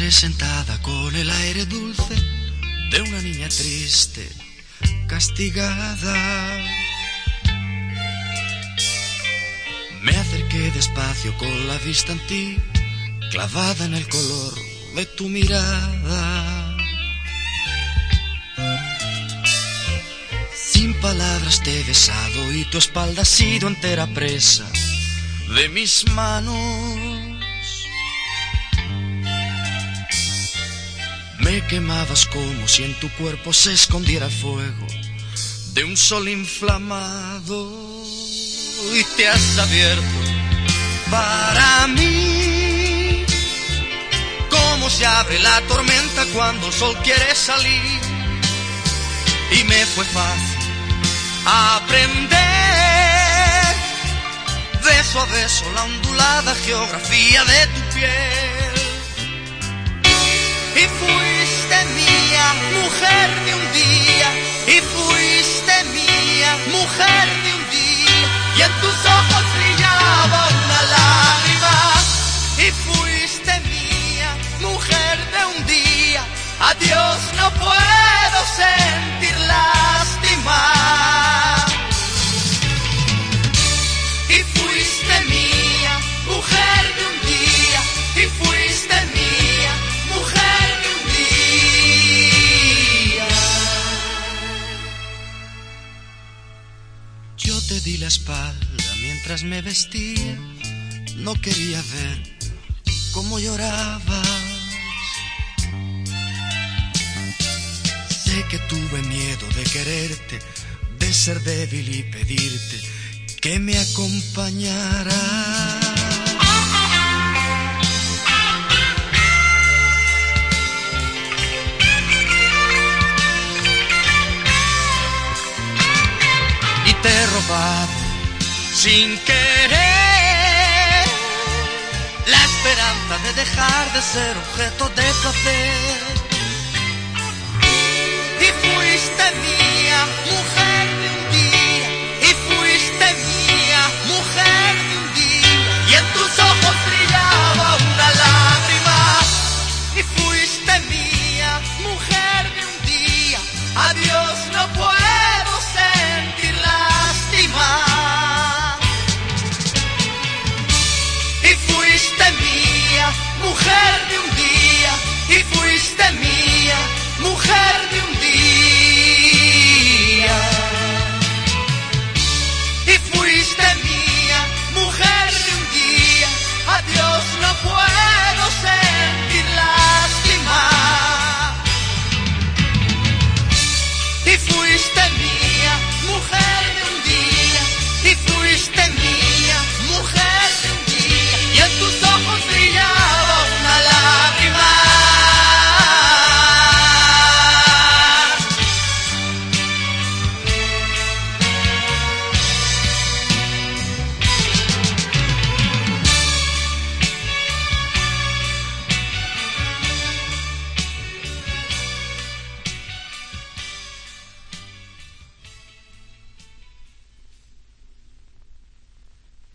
encontré sentada con el aire dulce de una niña triste, castigada. Me acerqué despacio con la vista en ti, clavada en el color de tu mirada. Sin palabras te he besado y tu espalda ha sido entera presa de mis manos. Me quemabas como si en tu cuerpo se escondiera fuego de un sol inflamado y te has abierto para mí. Como se abre la tormenta cuando el sol quiere salir. Y me fue fácil aprender beso a beso la ondulada geografía de tu piel. Y mía, mujer de un día, y fuiste mía, mujer de un día, y en tus ojos brillaba una lágrima. Y fuiste mía, mujer de un día, adiós no puedo sentir te di la espalda mientras me vestía, no quería ver cómo llorabas. Sé que tuve miedo de quererte, de ser débil y pedirte que me acompañara. sin querer la esperanza de dejar de ser objeto de placer. Y fuiste mía. mujer de un día, y fuiste mía, mujer de un día. Y fuiste mía, mujer de un día, a Dios no puedo sentir lástima. Y fuiste